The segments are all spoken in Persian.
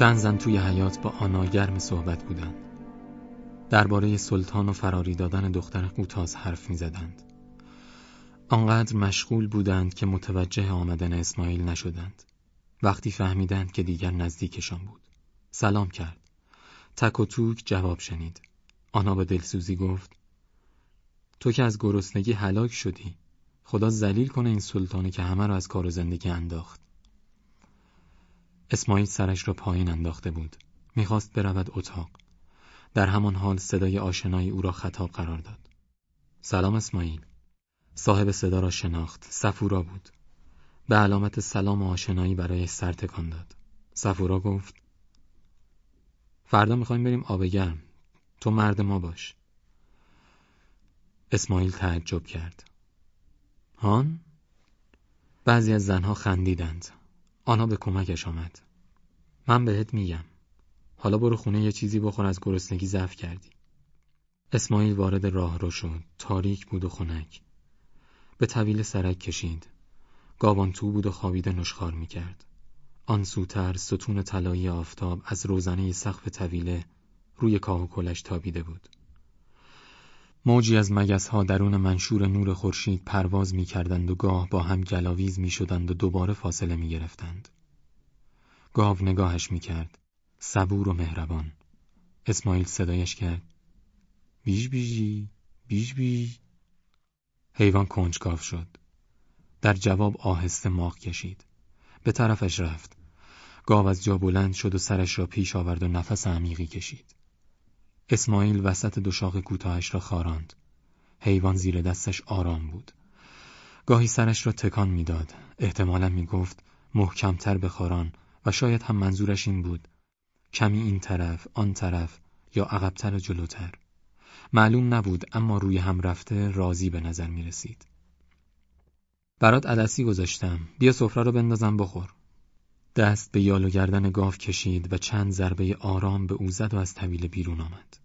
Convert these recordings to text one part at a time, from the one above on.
چند زن توی حیات با آنا گرم صحبت بودند. درباره سلطان و فراری دادن دختر قوتاز حرف می زدند. آنقدر مشغول بودند که متوجه آمدن اسماعیل نشدند. وقتی فهمیدند که دیگر نزدیکشان بود. سلام کرد. تک و توک جواب شنید. آنا به دلسوزی گفت تو که از گرسنگی هلاک شدی. خدا ذلیل کنه این سلطانه که همه را از کار و زندگی انداخت. اسماعیل سرش را پایین انداخته بود. می‌خواست برود اتاق. در همان حال صدای آشنایی او را خطاب قرار داد. سلام اسماعیل. صاحب صدا را شناخت. سفورا بود. به علامت سلام و آشنایی برای سر تکان داد. سفورا گفت فردا می‌خوایم بریم آب گرم. تو مرد ما باش. اسماعیل تعجب کرد. هان؟ بعضی از زنها خندیدند. آنها به کمکش آمد. من بهت میگم. حالا برو خونه یه چیزی بخور از گرسنگی ضعف کردی. اسماعیل وارد راه رو شد. تاریک بود و خنک. به طویل سرک کشید. گاوان تو بود و خوابیده نشخار می‌کرد. آن سوتر ستون طلایی آفتاب از روزنه سقف طویله روی کاه و کلش تابیده بود. موجی از ها درون منشور نور خورشید پرواز می‌کردند و گاه با هم گلاویز می‌شدند و دوباره فاصله می‌گرفتند. گاو نگاهش می‌کرد. صبور و مهربان. اسماعیل صدایش کرد. بیش بیجی، بیش بیج. حیوان کنجکاو شد. در جواب آهسته ماغ کشید. به طرفش رفت. گاو از جا بلند شد و سرش را پیش آورد و نفس عمیقی کشید. اسماعیل وسط دو شاخ کوتاهش را خاراند. حیوان زیر دستش آرام بود. گاهی سرش را تکان می‌داد. احتمالا می گفت محکمتر بخاران و شاید هم منظورش این بود کمی این طرف، آن طرف یا عقبتر و جلوتر. معلوم نبود اما روی هم رفته راضی به نظر می رسید. برات عدسی گذاشتم. بیا سفره رو بندازم بخور. دست به یال و گردن گاو کشید و چند ضربه آرام به او زد و از طویل بیرون آمد.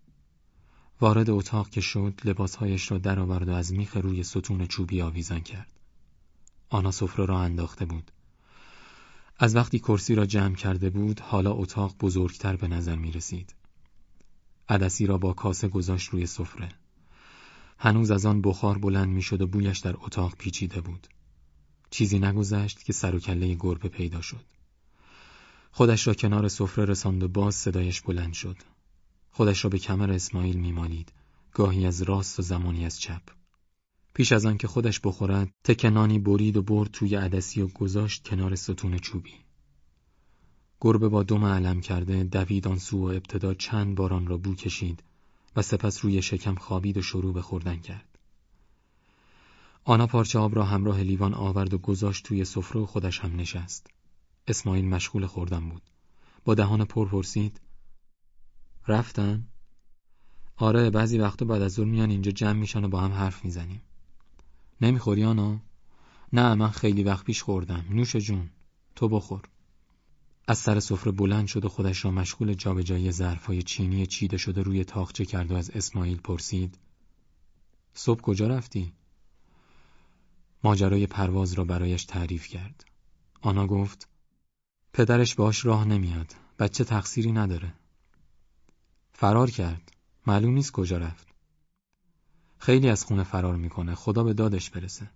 وارد اتاق که شد لباسهایش را درآورد و از میخ روی ستون چوبی آویزان کرد. آنا سفره را انداخته بود. از وقتی کرسی را جمع کرده بود حالا اتاق بزرگتر به نظر می رسید. عدسی را با کاسه گذاشت روی سفره. هنوز از آن بخار بلند می شد و بویش در اتاق پیچیده بود. چیزی نگذشت که سر و کله گربه پیدا شد. خودش را کنار سفره رساند و باز صدایش بلند شد. خودش را به کمر اسماعیل میمالید گاهی از راست و زمانی از چپ. پیش از آن که خودش بخورد تکنانی برید و برد توی عدسی و گذاشت کنار ستون چوبی. گربه با دم علم کرده دوید آن سو و ابتدا چند باران را بو کشید و سپس روی شکم خوابید و شروع به خوردن کرد. آنا پارچه آب را همراه لیوان آورد و گذاشت توی سفره و خودش هم نشست. اسماعیل مشغول خوردن بود با دهان پر پرسید رفتن؟ آره بعضی وقتا بعد از ظهر میان اینجا جمع میشن و با هم حرف می‌زنیم نمی‌خوری آنا؟ نه من خیلی وقت پیش خوردم نوش جون تو بخور از سر سفره بلند شد و خودش را مشغول جابجایی ظرفهای چینی چیده شده روی تاخچه کرد و از اسماعیل پرسید صبح کجا رفتی؟ ماجرای پرواز را برایش تعریف کرد آنا گفت پدرش باش راه نمیاد. بچه تقصیری نداره. فرار کرد. معلوم نیست کجا رفت. خیلی از خونه فرار می‌کنه. خدا به دادش برسه.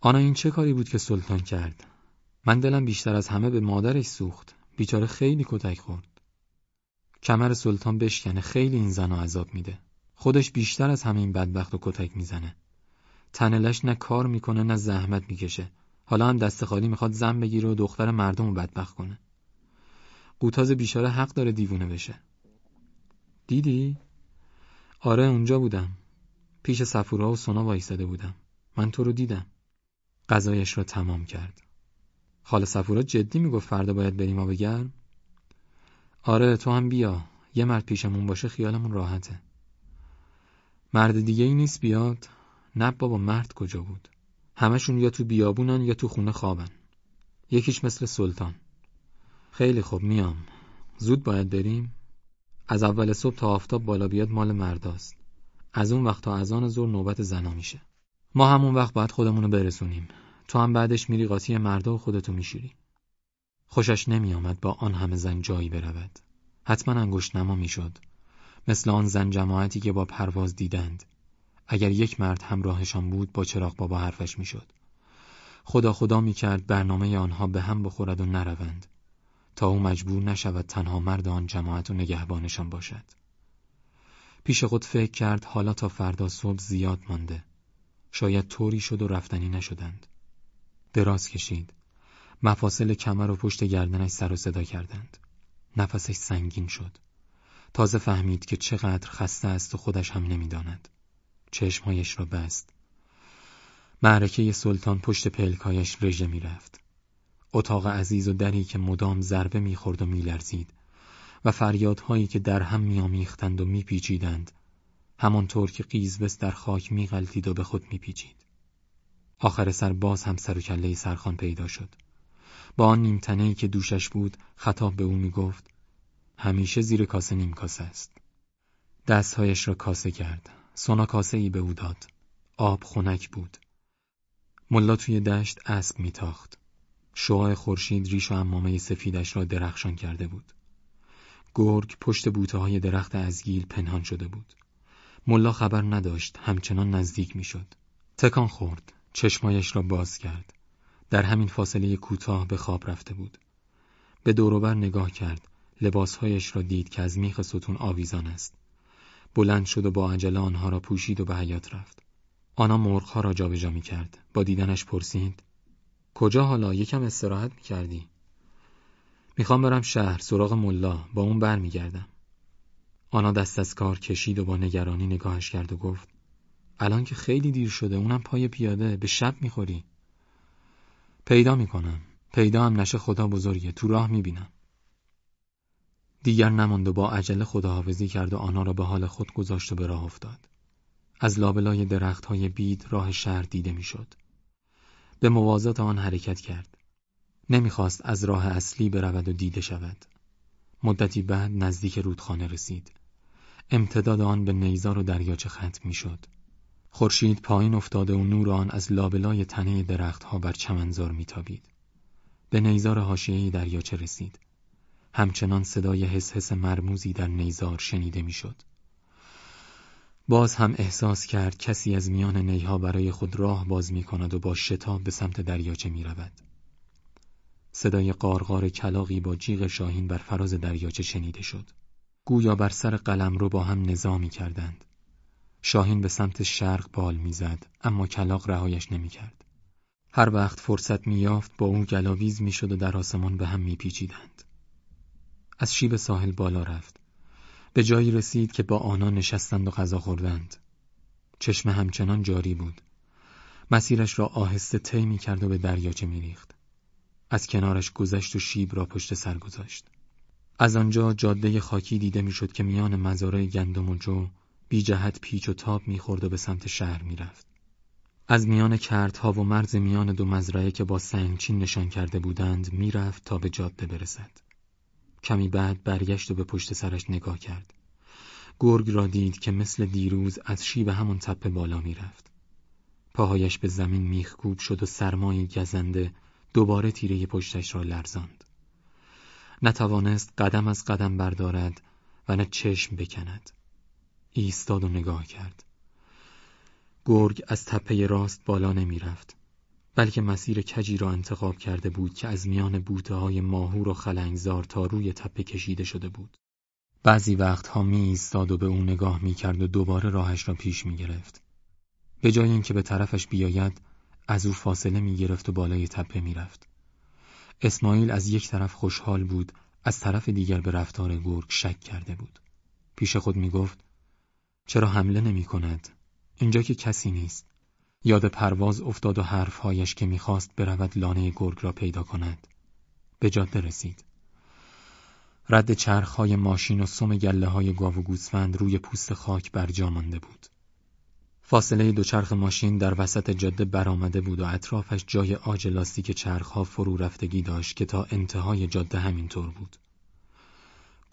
آنا این چه کاری بود که سلطان کرد؟ من دلم بیشتر از همه به مادرش سوخت. بیچاره خیلی کتک خورد. کمر سلطان بشکنه. خیلی این زن عذاب میده. خودش بیشتر از همه این بدبخت و کتک می‌زنه. تنلش نه کار می‌کنه نه زحمت می‌کشه. حالا هم دست خالی می‌خواد زن بگیره و دختر مردم رو بدبخت کنه. قوتاز بیچاره حق داره دیوونه بشه. دیدی؟ آره اونجا بودم. پیش سفورا و سونا وایستاده بودم. من تو رو دیدم. غذایش را تمام کرد. خاله سفورا جدی می‌گفت فردا باید بریم آب گرم؟ آره تو هم بیا. یه مرد پیشمون باشه خیالمون راحته. مرد دیگه ای نیست بیاد. نه بابا مرد کجا بود؟ همشون یا تو بیابونن یا تو خونه خوابن. یکیش مثل سلطان. خیلی خوب میام. زود باید بریم. از اول صبح تا آفتاب بالا بیاد مال مرداست. از اون وقت تا از آن زور نوبت زنا میشه. ما همون وقت باید خودمونو برسونیم. تو هم بعدش میری قاطی مردا و خودتو میشوری. خوشش نمی آمد با آن همه زن جایی برود. حتما انگشت نما می‌شد. مثل آن زن جماعتی که با پرواز دیدند. اگر یک مرد همراهشان بود با چراغ بابا حرفش می‌شد. خدا خدا می کرد برنامه آنها به هم بخورد و نروند تا او مجبور نشود تنها مرد آن جماعت و نگهبانشان باشد. پیش خود فکر کرد حالا تا فردا صبح زیاد مانده. شاید طوری شد و رفتنی نشدند. دراز کشید. مفاصل کمر و پشت گردنش سر و صدا کردند. نفسش سنگین شد. تازه فهمید که چقدر خسته است و خودش هم نمی‌داند. چشمهایش را بست. معرکه سلطان پشت پلکایش رژه می‌رفت. اتاق عزیز و دری که مدام ضربه می‌خورد و میلرزید و فریادهایی که در هم میآمیختند و میپیچیدند همانطور که قیزبس در خاک میغلطید و به خود میپیچید. آخر سر باز هم سر و کله سرخان پیدا شد. با آن نیمتنهی که دوشش بود خطاب به او می‌گفت همیشه زیر کاسه نیم کاسه است. دستهایش را کاسه کرد. سونا کاسه ای به او داد. آب خنک بود. ملا توی دشت اسب میتاخت. شعاع خورشید ریش و امامه سفیدش را درخشان کرده بود. گرگ پشت بوته های درخت ازگیل پنهان شده بود. ملا خبر نداشت همچنان نزدیک می‌شد. تکان خورد. چشمایش را باز کرد. در همین فاصله کوتاه به خواب رفته بود. به دوروبر نگاه کرد. لباسهایش را دید که از میخ ستون آویزان است. بلند شد و با عجله آنها را پوشید و به حیات رفت. آنا مرغها را جابجا می کرد. با دیدنش پرسید کجا حالا یکم استراحت می کردی؟ می‌خوام برم شهر سراغ ملا با اون برمیگردم. آنا دست از کار کشید و با نگرانی نگاهش کرد و گفت الان که خیلی دیر شده اونم پای پیاده به شب می‌خوری پیدا می‌کنم پیدا هم نشه خدا بزرگه تو راه می‌بینم دیگر نماند و با عجله خداحافظی کرد و آنها را به حال خود گذاشت و به راه افتاد. از لابلای درخت های بید راه شهر دیده می‌شد. به موازات آن حرکت کرد. نمی‌خواست از راه اصلی برود و دیده شود. مدتی بعد نزدیک رودخانه رسید. امتداد آن به نیزار و دریاچه ختم می‌شد. خورشید پایین افتاده و نور آن از لابلای تنه درختها بر چمنزار میتابید. به نیزار حاشیه دریاچه رسید. همچنان صدای حس حس مرموزی در نیزار شنیده می‌شد. باز هم احساس کرد کسی از میان نیها برای خود راه باز می کند و با شتاب به سمت دریاچه می رود. صدای قارقار کلاقی با جیغ شاهین بر فراز دریاچه شنیده شد. گویا بر سر قلم رو با هم نظامی کردند. شاهین به سمت شرق بال می‌زد اما کلاق رهایش نمی‌کرد. هر وقت فرصت میافت با او گلاویز می‌شد و در آسمان به هم میپیچیدند. از شیب ساحل بالا رفت. به جایی رسید که با آنان نشستند و غذا خوردند. چشم همچنان جاری بود. مسیرش را آهسته طی کرد و به دریاچه میریخت. از کنارش گذشت و شیب را پشت سر گذاشت. از آنجا جاده خاکی دیده می‌شد که میان مزارع گندم و جو بی جهت پیچ و تاب می‌خورد و به سمت شهر می‌رفت. از میان کردها و مرز میان دو مزرعه که با سنگچین نشان کرده بودند می‌رفت تا به جاده برسد. کمی بعد برگشت و به پشت سرش نگاه کرد. گرگ را دید که مثل دیروز از شیب همون تپه بالا می‌رفت. پاهایش به زمین میخکوب شد و سرمای گزنده دوباره تیره پشتش را لرزاند. نتوانست قدم از قدم بردارد و نه چشم بکند. ایستاد و نگاه کرد. گرگ از تپه راست بالا نمی رفت. بلکه مسیر کجی را انتخاب کرده بود که از میان بوته های ماهور و خلنگزار تا روی تپه کشیده شده بود. بعضی وقتها می ایستاد و به او نگاه می کرد و دوباره راهش را پیش می گرفت. به جای اینکه به طرفش بیاید از او فاصله می گرفت و بالای تپه می رفت. اسماعیل از یک طرف خوشحال بود از طرف دیگر به رفتار گرگ شک کرده بود. پیش خود می گفت چرا حمله نمی کند؟ اینجا که کسی نیست. یاد پرواز افتاد و حرفهایش که می‌خواست برود لانه گرگ را پیدا کند. به جاده رسید. رد چرخهای ماشین و سم گله های گاو و گوسفند روی پوست خاک بر جا مانده بود. فاصله دوچرخ ماشین در وسط جاده برآمده بود و اطرافش جای آج لاستیک چرخها فرو رفتگی داشت که تا انتهای جاده همینطور بود.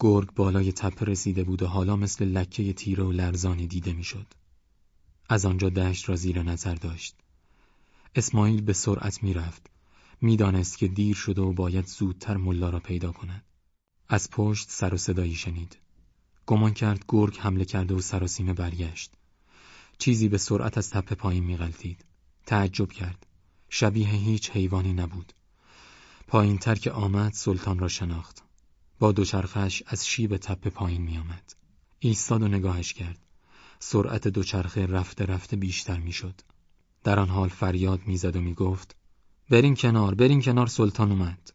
گرگ بالای تپه رسیده بود و حالا مثل لکه تیره و لرزانی دیده می‌شد. از آنجا دشت را زیر نظر داشت. اسماعیل به سرعت می‌رفت. می‌دانست که دیر شده و باید زودتر ملا را پیدا کند. از پشت سر و صدایی شنید. گمان کرد گرگ حمله کرده و سراسیمه برگشت. چیزی به سرعت از تپه پایین میغلطید. تعجب کرد. شبیه هیچ حیوانی نبود. پایین تر که آمد سلطان را شناخت. با دوچرخش از شیب تپه پایین می آمد. ایستاد و نگاهش کرد. سرعت دوچرخه رفته رفته بیشتر می‌شد. در آن حال فریاد می‌زد و می‌گفت برین کنار برین کنار سلطان اومد.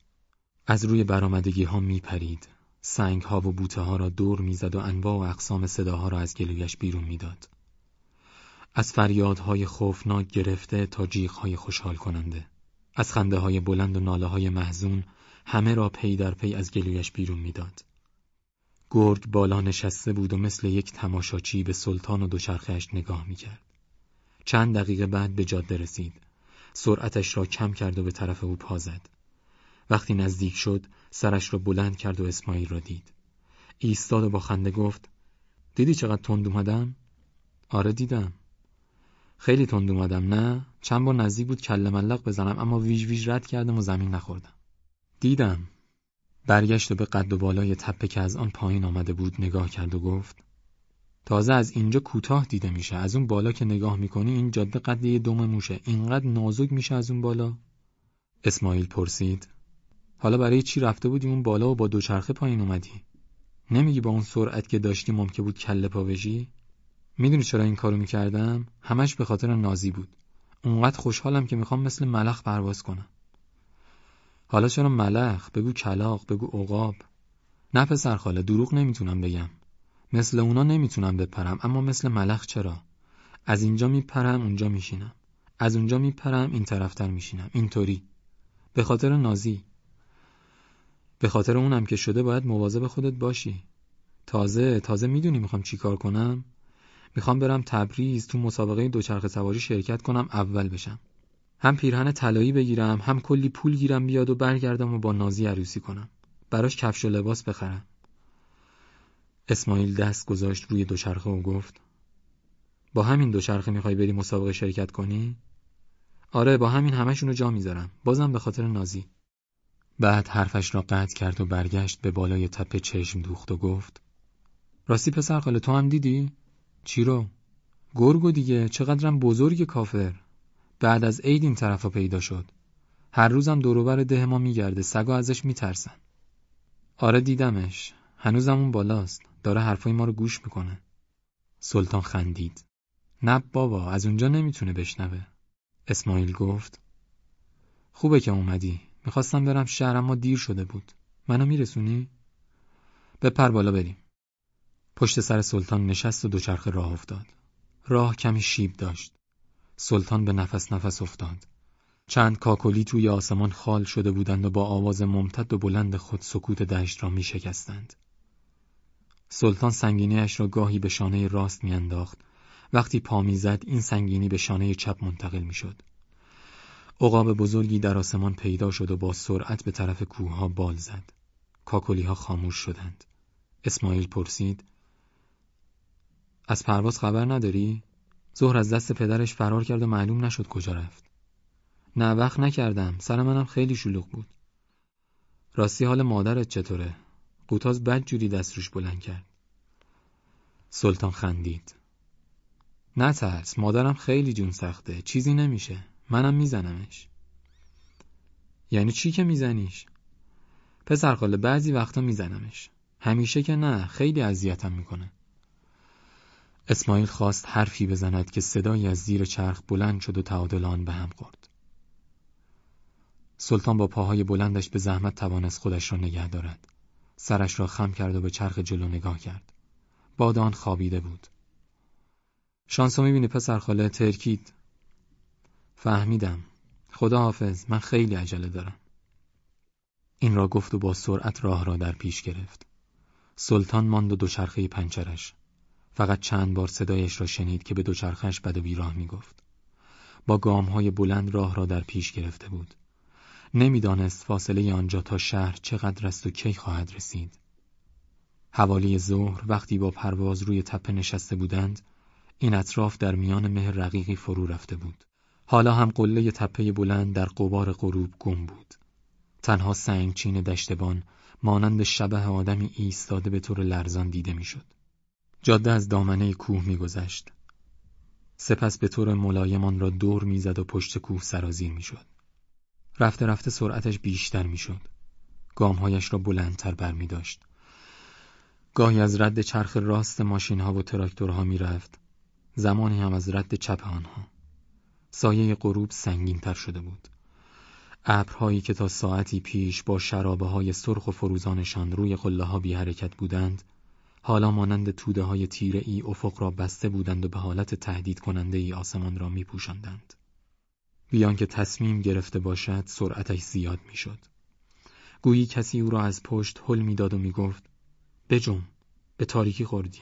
از روی برآمدگی ها می پرید. سنگ ها و بوته ها را دور می‌زد و انواع و اقسام صداها را از گلویش بیرون می‌داد. از فریادهای خوفناک گرفته تا های خوشحال کننده. از خنده های بلند و ناله های محزون همه را پی در پی از گلویش بیرون می‌داد. گرگ بالا نشسته بود و مثل یک تماشاچی به سلطان و دوچرخهش نگاه می‌کرد. چند دقیقه بعد به جاده رسید. سرعتش را کم کرد و به طرف او پا زد. وقتی نزدیک شد سرش را بلند کرد و اسماعیل را دید. ایستاد و با خنده گفت دیدی چقدر تند اومدم؟ آره دیدم. خیلی تند اومدم نه؟ چند بار نزدیک بود کله بزنم اما ویژ ویژ رد کردم و زمین نخوردم. دیدم. برگشت و به قد و بالای تپه که از آن پایین آمده بود نگاه کرد و گفت تازه از اینجا کوتاه دیده میشه از اون بالا که نگاه می‌کنی این جاده قد یه دم موشه اینقدر نازک میشه از اون بالا؟ اسماعیل پرسید حالا برای چی رفته بودی اون بالا و با دوچرخه پایین اومدی؟ نمیگی با اون سرعت که داشتی ممکن بود کله پا بشی؟ می‌دونی چرا این کارو می‌کردم؟ همش به خاطر نازی بود. اونقدر خوشحالم که می‌خوام مثل ملخ پرواز کنم. حالا چرا ملخ؟ بگو کلاق بگو عقاب. نه پسر خاله دروغ نمی‌تونم بگم. مثل اونا نمی‌تونم بپرم اما مثل ملخ چرا؟ از اینجا میپرم اونجا میشینم. از اونجا میپرم این طرفتر میشینم. اینطوری. به خاطر نازی. به خاطر اونم که شده باید مواظب خودت باشی. تازه تازه می‌دونی می‌خوام چی کار کنم؟ می‌خوام برم تبریز تو مسابقه دوچرخه سواری شرکت کنم اول بشم. هم پیرهن طلایی بگیرم هم کلی پول گیرم بیاد و برگردم و با نازی عروسی کنم براش کفش و لباس بخرم اسماعیل دست گذاشت روی دوچرخه و گفت با همین دوچرخه می‌خوای بری مسابقه شرکت کنی؟ آره با همین همشونو جا می‌ذارم بازم به خاطر نازی بعد حرفش را قطع کرد و برگشت به بالای تپه چشم دوخت و گفت راستی پسر خاله تو هم دیدی؟ چی رو؟ گرگو دیگه چقدرم بزرگ کافر بعد از عید این طرفا پیدا شد. هر روزم دوروبر ده ما میگرده سگا ازش میترسن. آره دیدمش. هنوزم اون بالاست. داره حرفای ما رو گوش می‌کنه. سلطان خندید. نه بابا از اونجا نمی‌تونه بشنوه. اسماعیل گفت. خوبه که اومدی. می‌خواستم برم شهر اما دیر شده بود. منو میرسونی؟ بپر بالا بریم. پشت سر سلطان نشست و دوچرخه راه افتاد. راه کمی شیب داشت. سلطان به نفس نفس افتاد. چند کاکلی توی آسمان خال شده بودند و با آواز ممتد و بلند خود سکوت دشت را می شکستند. سلطان سنگینیش را گاهی به شانه راست میانداخت. وقتی پا می‌زد این سنگینی به شانه چپ منتقل می‌شد. عقاب بزرگی در آسمان پیدا شد و با سرعت به طرف کوه بال زد. کاکلی ها خاموش شدند. اسماعیل پرسید از پرواز خبر نداری؟ ظهر از دست پدرش فرار کرد و معلوم نشد کجا رفت. نه وقت نکردم. سر منم خیلی شلوغ بود. راستی حال مادرت چطوره؟ قوتاز بد جوری دست روش بلند کرد. سلطان خندید. نه ترس مادرم خیلی جون سخته. چیزی نمیشه. منم میزنمش. یعنی چی که میزنیش؟ پسر خاله بعضی وقتا میزنمش. همیشه که نه خیلی اذیتم می‌کنه. اسماعیل خواست حرفی بزند که صدایی از زیر چرخ بلند شد و تعادل آن به هم خورد. سلطان با پاهای بلندش به زحمت توانست خودش را نگه دارد. سرش را خم کرد و به چرخ جلو نگاه کرد. بادان خوابیده بود. شانسو می‌بینی پسر خاله ترکید فهمیدم. خدا حافظ من خیلی عجله دارم. این را گفت و با سرعت راه را در پیش گرفت. سلطان ماند و دوچرخه پنچرش فقط چند بار صدایش را شنید که به دوچرخش بد و بیراه می‌گفت با گام های بلند راه را در پیش گرفته بود نمی‌دانست فاصله آنجا تا شهر چقدر است و کی خواهد رسید حوالی ظهر وقتی با پرواز روی تپه نشسته بودند این اطراف در میان مه رقیقی فرو رفته بود حالا هم قله تپه بلند در قبار غروب گم بود. تنها سنگچین دشتبان مانند شبه آدمی ایستاده به طور لرزان دیده می‌شد. جاده از دامنه کوه میگذشت. سپس به طور ملایمان را دور می‌زد و پشت کوه سرازیر می‌شد. رفته رفته سرعتش بیشتر می‌شد. گامهایش را بلندتر بر می داشت. گاهی از رد چرخ راست ماشین ها و تراکتورها می رفت. زمانی هم از رد چپ آنها. سایه غروب سنگین تر شده بود. ابرهایی که تا ساعتی پیش با شرابه های سرخ و فروزانشان روی قله ها بی حرکت بودند حالا مانند توده های تیره ای افق را بسته بودند و به حالت تهدید کننده ای آسمان را می پوشندند. بیان که تصمیم گرفته باشد سرعتش زیاد می‌شد. گویی کسی او را از پشت حل می‌داد و می‌گفت بجم به تاریکی خوردی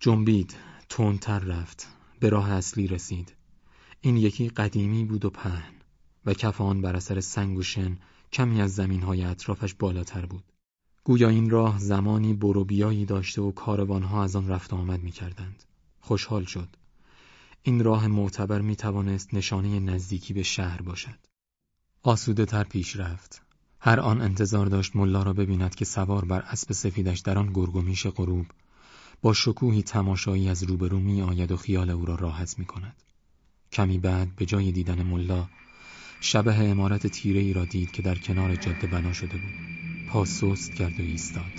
جنبید تندتر رفت به راه اصلی رسید این یکی قدیمی بود و پهن و کف آن بر اثر سنگ و شن کمی از زمینهای اطرافش بالاتر بود گویا این راه زمانی بروبیایی داشته و کاروانها از آن رفت آمد می‌کردند. خوشحال شد. این راه معتبر می توانست نشانه نزدیکی به شهر باشد. آسوده تر پیش رفت. هر آن انتظار داشت ملا را ببیند که سوار بر اسب سفیدش در آن گرگومیش غروب با شکوهی تماشایی از روبرو می آید و خیال او را راحت می کند. کمی بعد به جای دیدن ملا شبه امارت تیره ای را دید که در کنار جاده بنا شده بود. پا سست کرد و ایستاد.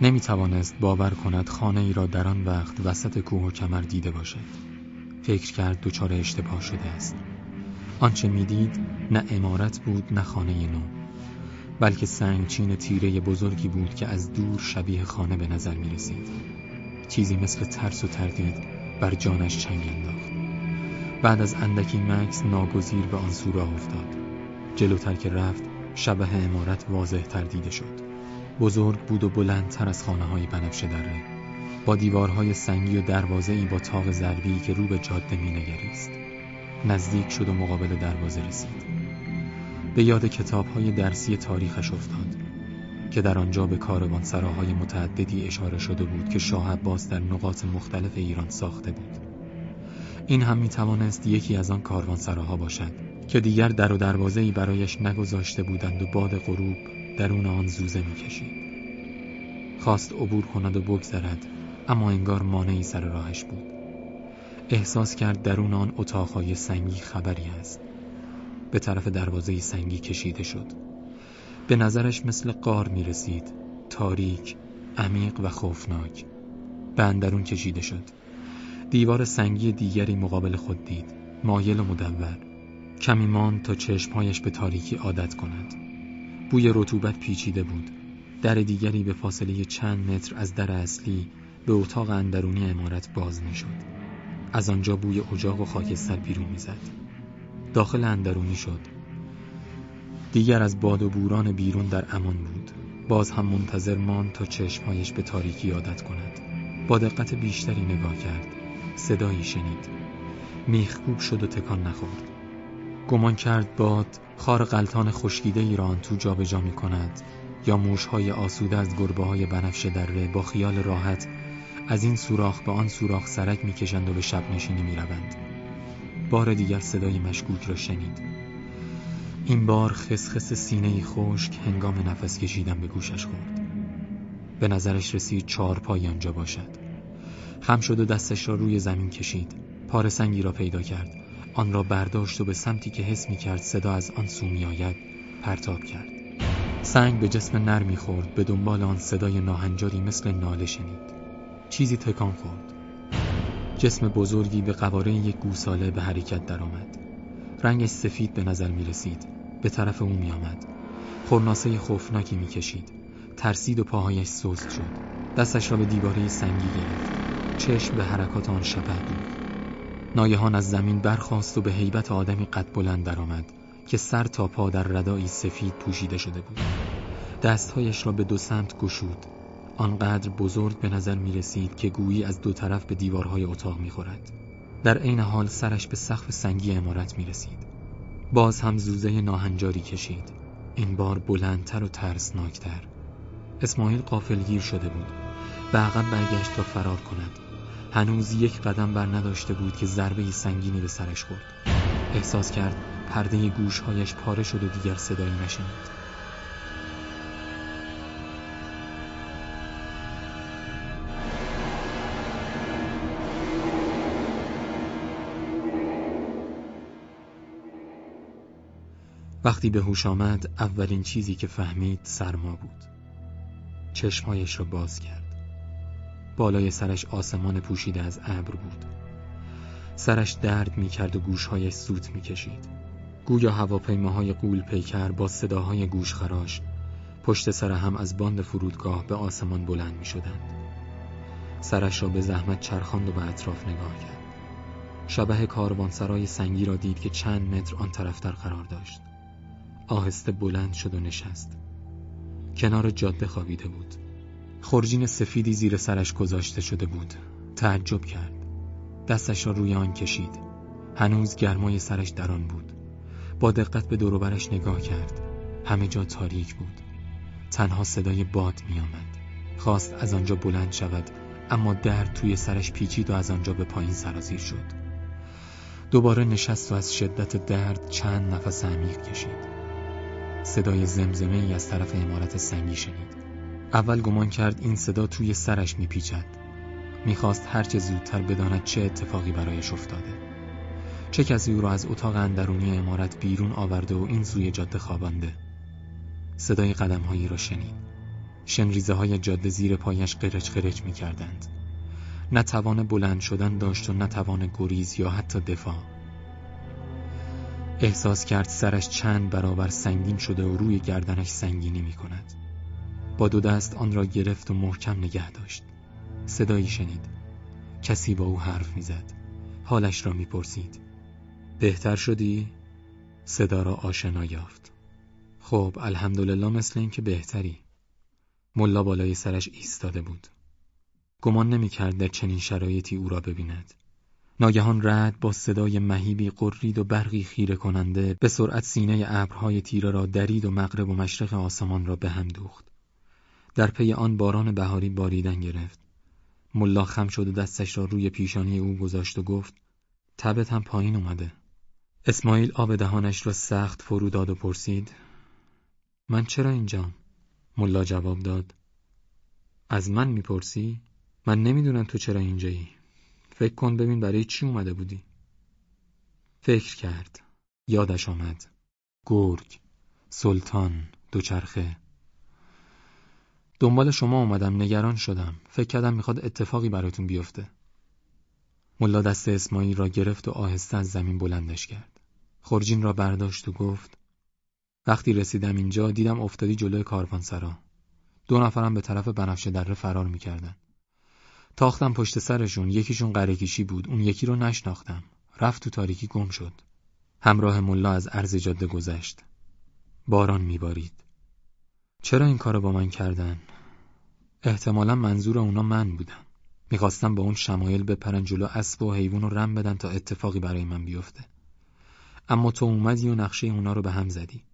نمی توانست باور کند خانه ای را در آن وقت وسط کوه و کمر دیده باشد. فکر کرد دچار اشتباه شده است. آنچه می‌دید نه امارت بود نه خانه نو بلکه سنگچین تیره بزرگی بود که از دور شبیه خانه به نظر می رسید. چیزی مثل ترس و تردید بر جانش چنگ انداخت. بعد از اندکی مکس ناگزیر به آن سو راه افتاد. جلوتر که رفت شبه امارت واضح تر دیده شد. بزرگ بود و بلندتر از خانه های بنفشه دره. با دیوارهای سنگی و دروازه ای با تاق ضربی که رو به جاده می نگریست. نزدیک شد و مقابل دروازه رسید. به یاد کتاب های درسی تاریخش افتاد که در آنجا به سراهای متعددی اشاره شده بود که شاه عباس در نقاط مختلف ایران ساخته بود این هم می توانست یکی از آن کاروانسراها باشد که دیگر در و دروازه برایش نگذاشته بودند و باد غروب درون آن زوزه می‌کشید. خواست عبور کند و بگذرد اما انگار مانعی سر راهش بود. احساس کرد درون آن اتاقهای سنگی خبری است. به طرف دروازه سنگی کشیده شد. به نظرش مثل قار می رسید تاریک، عمیق و خوفناک. به اندرون کشیده شد. دیوار سنگی دیگری مقابل خود دید. مایل و مدور. کمی ماند تا چشمهایش به تاریکی عادت کند. بوی رطوبت پیچیده بود. در دیگری به فاصله چند متر از در اصلی به اتاق اندرونی امارت باز می شد از آنجا بوی اجاق و خاکستر بیرون می‌زد. داخل اندرونی شد. دیگر از باد و بوران بیرون در امان بود. باز هم منتظر ماند تا چشمهایش به تاریکی عادت کند. با دقت بیشتری نگاه کرد. صدایی شنید. میخکوب شد و تکان نخورد. گمان کرد باد خار قلتان خشکیده ای را آن تو جابجا می کند یا موشهای آسوده از گربه های بنفشه دره با خیال راحت از این سوراخ به آن سوراخ سرک می‌کشند و به شب نشینی می‌روند. بار دیگر صدای مشکوک را شنید. این بار خسخس سینه خشک هنگام نفس کشیدن به گوشش خورد. به نظرش رسید چهار پای آنجا باشد. خم شد و دستش را روی زمین کشید پار سنگی را پیدا کرد آن را برداشت و به سمتی که حس می کرد صدا از آن سو می آید پرتاب کرد سنگ به جسم نر می‌خورد به دنبال آن صدای ناهنجاری مثل ناله شنید چیزی تکان خورد جسم بزرگی به قواره یک گوساله به حرکت درآمد. رنگش سفید به نظر می رسید. به طرف او می آمد. خورناسه خوفناکی می کشید. ترسید و پاهایش سست شد. دستش را به دیواره سنگی گرفت. چشم به حرکات آن شبه بود. نایهان از زمین برخاست و به هیبت آدمی قد بلند درآمد که سر تا پا در ردایی سفید پوشیده شده بود. دستهایش را به دو سمت گشود آنقدر بزرگ به نظر می رسید که گویی از دو طرف به دیوارهای اتاق می خورد. در عین حال سرش به سقف سنگی امارت می رسید. باز هم زوزه ناهنجاری کشید. این بار بلندتر و ترسناکتر. اسماعیل قافلگیر شده بود. به عقب برگشت تا فرار کند. هنوز یک قدم بر نداشته بود که ضربه سنگینی به سرش خورد. احساس کرد پرده گوشهایش پاره شد و دیگر صدایی نشنید. وقتی به هوش آمد اولین چیزی که فهمید سرما بود. چشمهایش را باز کرد. بالای سرش آسمان پوشیده از ابر بود. سرش درد می کرد و گوشهایش سوت می کشید گویا هواپیماهای قول پیکر با صداهای گوشخراش پشت سر هم از باند فرودگاه به آسمان بلند می شدند. سرش را به زحمت چرخاند و به اطراف نگاه کرد. شبه کاروانسرای سنگی را دید که چند متر آن طرفتر قرار داشت. آهسته بلند شد و نشست. کنار جاده خوابیده بود. خورجین سفیدی زیر سرش گذاشته شده بود. تعجب کرد. دستش را روی آن کشید. هنوز گرمای سرش در آن بود. با دقت به دوروبرش نگاه کرد. همه جا تاریک بود. تنها صدای باد می آمد. خواست از آنجا بلند شود اما درد توی سرش پیچید و از آنجا به پایین سرازیر شد. دوباره نشست و از شدت درد چند نفس عمیق کشید. صدای زمزمه ای از طرف امارت سنگی شنید. اول گمان کرد این صدا توی سرش میپیچد. می‌خواست هرچه زودتر بداند چه اتفاقی برایش افتاده. چه کسی او را از اتاق اندرونی امارت بیرون آورده و این سوی جاده خوابانده. صدای قدمهایی را شنید. شنریزه های جاده زیر پایش قرچ قرچ می کردند. نه توان بلند شدن داشت و نه توان گریز یا حتی دفاع. احساس کرد سرش چند برابر سنگین شده و روی گردنش سنگینی می کند. با دو دست آن را گرفت و محکم نگه داشت. صدایی شنید. کسی با او حرف می‌زد. حالش را می‌پرسید. بهتر شدی؟ صدا را آشنا یافت. خب الحمدلله مثل این که بهتری. ملا بالای سرش ایستاده بود. گمان نمی‌کرد در چنین شرایطی او را ببیند. ناگهان رد با صدای مهیبی قرید و برقی خیره کننده به سرعت سینه ابرهای تیره را درید و مغرب و مشرق آسمان را به هم دوخت. در پی آن باران بهاری باریدن گرفت. ملا خم شد و دستش را روی پیشانی او گذاشت و گفت تبت هم پایین اومده. اسماعیل آب دهانش را سخت فرو داد و پرسید من چرا اینجام؟ ملا جواب داد از من می‌پرسی؟ من نمی‌دونم تو چرا اینجایی فکر کن ببین برای چی اومده بودی فکر کرد یادش آمد گرگ سلطان دوچرخه دنبال شما اومدم نگران شدم. فکر کردم می‌خواد اتفاقی براتون بیفته. ملا دست اسماعیل را گرفت و آهسته از زمین بلندش کرد. خورجین را برداشت و گفت وقتی رسیدم اینجا دیدم افتادی جلوی کاروانسرا. دو نفرم به طرف بنفشه دره فرار می‌کردن. تاختم پشت سرشون یکیشون قرهکشی بود اون یکی رو نشناختم. رفت تو تاریکی گم شد. همراه ملا از عرض جاده گذشت. باران میبارید. چرا این کارو با من کردن؟ احتمالا منظور اونا من بودم می‌خواستم با اون شمایل بپرن جلو اسب و حیوان رو رم بدن تا اتفاقی برای من بیفته. اما تو اومدی و نقشه اونا رو به هم زدی.